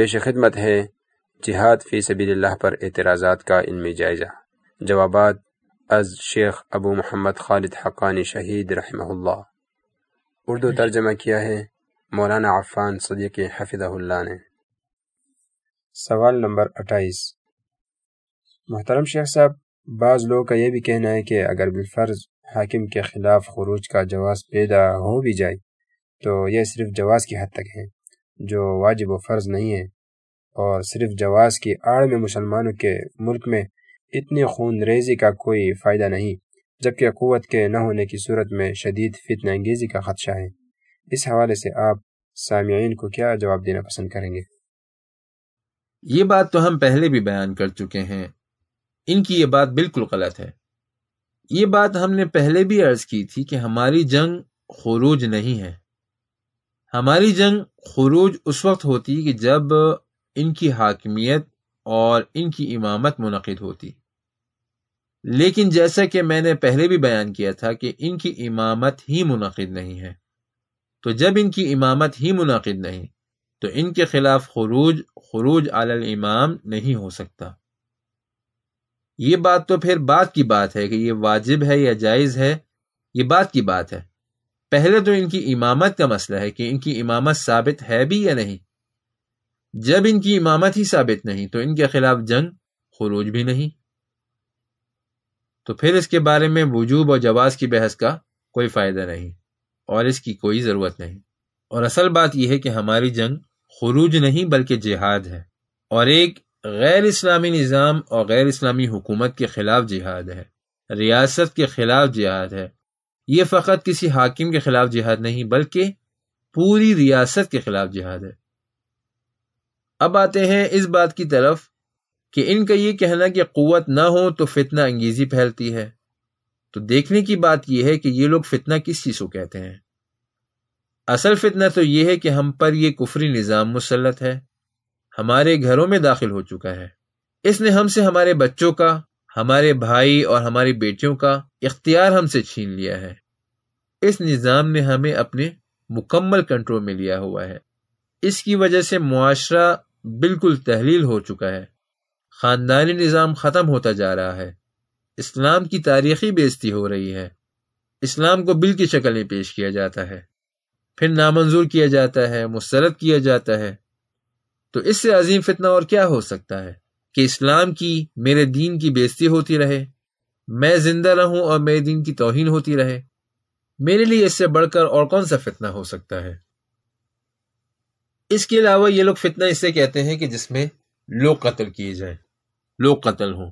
پیش خدمت ہے، جہاد فی سبیل اللہ پر اعتراضات کا علمی جائزہ۔ جوابات از شیخ ابو محمد خالد حقانی شہید رحمہ اللہ۔ اردو ترجمہ کیا ہے، مولانا عفان صدیق حفظہ اللہ نے۔ سوال نمبر اٹھائیس۔ محترم شیخ صاحب، بعض لوگوں کا یہ بھی کہنا ہے کہ اگر بالفرض حاکم کے خلاف خروج کا جواز پیدا ہو بھی جائے، تو یہ صرف جواز کی حد تک ہے۔ جو واجب و فرض نہیں ہے، اور صرف جواز کی آڑ میں مسلمانوں کے ملک میں اتنی خون ریزی کا کوئی فائدہ نہیں، جبکہ قوت کے نہ ہونے کی صورت میں شدید فتن انگیزی کا خدشہ ہے۔ اس حوالے سے آپ سامعین کو کیا جواب دینا پسند کریں گے؟ یہ بات تو ہم پہلے بھی بیان کر چکے ہیں۔ ان کی یہ بات بالکل غلط ہے۔ یہ بات ہم نے پہلے بھی عرض کی تھی کہ ہماری جنگ خروج نہیں ہے۔ ہماری جنگ خروج اس وقت ہوتی کہ جب ان کی حاکمیت اور ان کی امامت منعقد ہوتی۔ لیکن جیسا کہ میں نے پہلے بھی بیان کیا تھا کہ ان کی امامت ہی منعقد نہیں ہے۔ تو جب ان کی امامت ہی منعقد نہیں، تو ان کے خلاف خروج خروج علی الامام نہیں ہو سکتا۔ یہ بات تو پھر بات کی بات ہے کہ یہ واجب ہے یا جائز ہے؟ یہ بات کی بات ہے۔ پہلے تو ان کی امامت کا مسئلہ ہے کہ ان کی امامت ثابت ہے بھی یا نہیں۔ جب ان کی امامت ہی ثابت نہیں تو ان کے خلاف جنگ، خروج بھی نہیں۔ تو پھر اس کے بارے میں وجوب اور جواز کی بحث کا کوئی فائدہ نہیں اور اس کی کوئی ضرورت نہیں۔ اور اصل بات یہ ہے کہ ہماری جنگ خروج نہیں بلکہ جہاد ہے۔ اور ایک غیر اسلامی نظام اور غیر اسلامی حکومت کے خلاف جہاد ہے۔ ریاست کے خلاف جہاد ہے۔ یہ فقط کسی حاکم کے خلاف جہاد نہیں، بلکہ پوری ریاست کے خلاف جہاد ہے۔ اب آتے ہیں اس بات کی طرف کہ ان کا یہ کہنا کہ قوت نہ ہو تو فتنہ انگیزی پھیلتی ہے۔ تو دیکھنے کی بات یہ ہے کہ یہ لوگ فتنہ کس چیز کو کہتے ہیں؟ اصل فتنہ تو یہ ہے کہ ہم پر یہ کفری نظام مسلط ہے، ہمارے گھروں میں داخل ہو چکا ہے۔ اس نے ہم سے ہمارے بچوں کا، ہمارے بھائی اور ہماری بیٹیوں کا اختیار ہم سے چھین لیا ہے۔ اس نظام نے ہمیں اپنے مکمل کنٹرول میں لیا ہوا ہے۔ اس کی وجہ سے معاشرہ بالکل تحلیل ہو چکا ہے۔ خاندانی نظام ختم ہوتا جا رہا ہے۔ اسلام کی تاریخی بےزتی ہو رہی ہے۔ اسلام کو بل کی شکل میں پیش کیا جاتا ہے۔ پھر نامنظور کیا جاتا ہے، مسترد کیا جاتا ہے۔ تو اس سے عظیم فتنہ اور کیا ہو سکتا ہے؟ کہ اسلام کی میرے دین کی بےزتی ہوتی رہے، میں زندہ رہوں اور میرے دین کی توہین ہوتی رہے۔ میرے لیے اس سے بڑھ کر اور کون سا فتنہ ہو سکتا ہے؟ اس کے علاوہ یہ لوگ فتنہ اسے کہتے ہیں کہ جس میں لوگ قتل کیے جائیں، لوگ قتل ہوں۔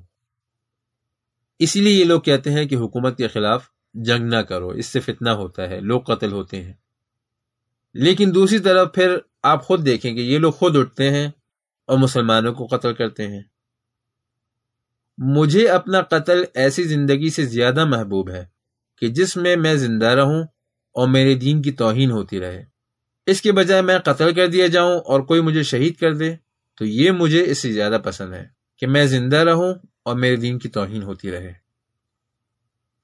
اسی لیے یہ لوگ کہتے ہیں کہ حکومت کے خلاف جنگ نہ کرو، اس سے فتنہ ہوتا ہے، لوگ قتل ہوتے ہیں۔ لیکن دوسری طرف پھر آپ خود دیکھیں کہ یہ لوگ خود اٹھتے ہیں اور مسلمانوں کو قتل کرتے ہیں۔ مجھے اپنا قتل ایسی زندگی سے زیادہ محبوب ہے۔ کہ جس میں میں زندہ رہوں اور میرے دین کی توہین ہوتی رہے۔ اس کے بجائے میں قتل کر دیا جاؤں اور کوئی مجھے شہید کر دے، تو یہ مجھے اس سے زیادہ پسند ہے کہ میں زندہ رہوں اور میرے دین کی توہین ہوتی رہے۔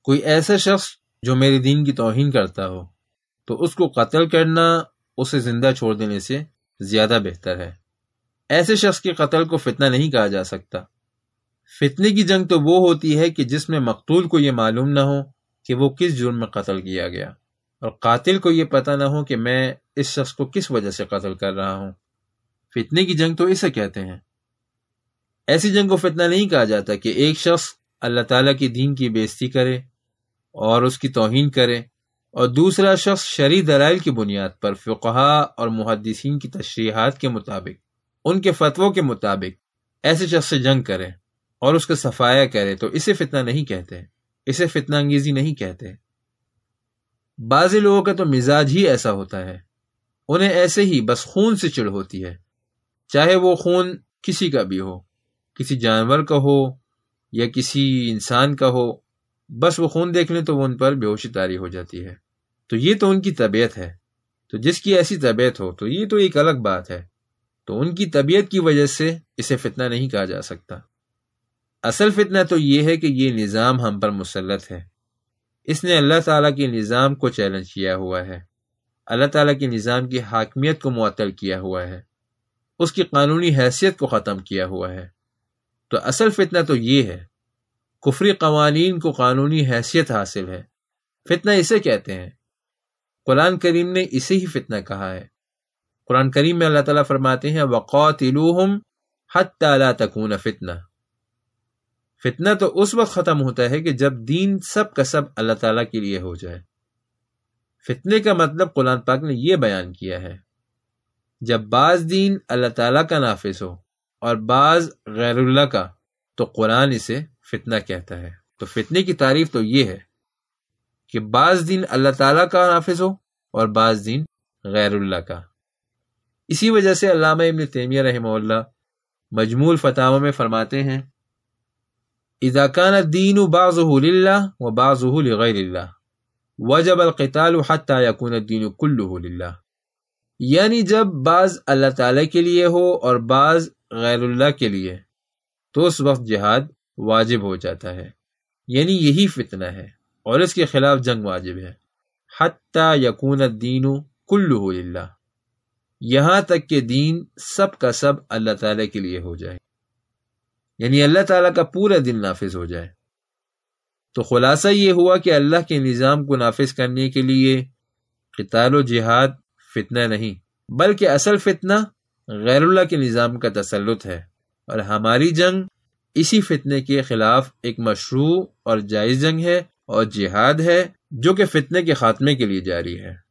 کوئی ایسا شخص جو میرے دین کی توہین کرتا ہو، تو اس کو قتل کرنا اسے زندہ چھوڑ دینے سے زیادہ بہتر ہے۔ ایسے شخص کے قتل کو فتنہ نہیں کہا جا سکتا۔ فتنے کی جنگ تو وہ ہوتی ہے کہ جس میں مقتول کو یہ معلوم نہ ہو کہ وہ کس جرم میں قتل کیا گیا۔ اور قاتل کو یہ پتہ نہ ہو کہ میں اس شخص کو کس وجہ سے قتل کر رہا ہوں۔ فتنے کی جنگ تو اسے کہتے ہیں۔ ایسی جنگ کو فتنہ نہیں کہا جاتا کہ ایک شخص اللہ تعالیٰ کی دین کی بےزتی کرے اور اس کی توہین کرے اور دوسرا شخص شرع درائل کی بنیاد پر فقہا اور محدثین کی تشریحات کے مطابق، ان کے فتووں کے مطابق ایسے شخص سے جنگ کرے اور اس کا صفایا کرے تو اسے فتنہ نہیں کہتے۔ اسے فتنہ انگیزی نہیں کہتے۔ بعض لوگوں کا تو مزاج ہی ایسا ہوتا ہے۔ انہیں ایسے ہی بس خون سے چڑ ہوتی ہے۔ چاہے وہ خون کسی کا بھی ہو، کسی جانور کا ہو یا کسی انسان کا ہو، بس وہ خون دیکھ لیں تو وہ ان پر بے ہوشی تاری ہو جاتی ہے۔ تو یہ تو ان کی طبیعت ہے۔ تو جس کی ایسی طبیعت ہو، تو یہ تو ایک الگ بات ہے۔ تو ان کی طبیعت کی وجہ سے اسے فتنہ نہیں کہا جا سکتا۔ اصل فتنہ تو یہ ہے کہ یہ نظام ہم پر مسلط ہے۔ اس نے اللہ تعالیٰ کے نظام کو چیلنج کیا ہوا ہے۔ اللہ تعالیٰ کے نظام کی حاکمیت کو معطل کیا ہوا ہے۔ اس کی قانونی حیثیت کو ختم کیا ہوا ہے۔ تو اصل فتنہ تو یہ ہے۔ کفری قوانین کو قانونی حیثیت حاصل ہے۔ فتنہ اسے کہتے ہیں۔ قرآن کریم نے اسے ہی فتنہ کہا ہے۔ قرآن کریم میں اللہ تعالیٰ فرماتے ہیں وقوت تکون فتنہ فتنہ تو اس وقت ختم ہوتا ہے کہ جب دین سب کا سب اللہ تعالیٰ کے لیے ہو جائے۔ فتنے کا مطلب قرآن پاک نے یہ بیان کیا ہے، جب بعض دین اللہ تعالیٰ کا نافذ ہو اور بعض غیر اللہ کا، تو قرآن اسے فتنہ کہتا ہے۔ تو فتنے کی تعریف تو یہ ہے کہ بعض دین اللہ تعالیٰ کا نافذ ہو اور بعض دین غیر اللہ کا۔ اسی وجہ سے علامہ ابن تیمیہ رحمہ اللہ مجمول فتح میں فرماتے ہیں اذا كان الدين بعضه لله وبعضه لغير الله، وجب القتال حتى يكون الدين كله لله. یعنی جب بعض اللہ تعالی کے لیے ہو اور بعض غیر اللہ کے لیے، تو اس وقت جہاد واجب ہو جاتا ہے۔ یعنی یہی فتنہ ہے اور اس کے خلاف جنگ واجب ہے۔ حتی یکون الدین کلہ یہاں تک کہ دین سب کا سب اللہ تعالی کے لیے ہو جائے۔ یعنی اللہ تعالیٰ کا پورا دن نافذ ہو جائے۔ تو خلاصہ یہ ہوا کہ اللہ کے نظام کو نافذ کرنے کے لیے قتال و جہاد فتنہ نہیں، بلکہ اصل فتنہ غیر اللہ کے نظام کا تسلط ہے۔ اور ہماری جنگ اسی فتنے کے خلاف ایک مشروع اور جائز جنگ ہے اور جہاد ہے جو کہ فتنے کے خاتمے کے لیے جاری ہے۔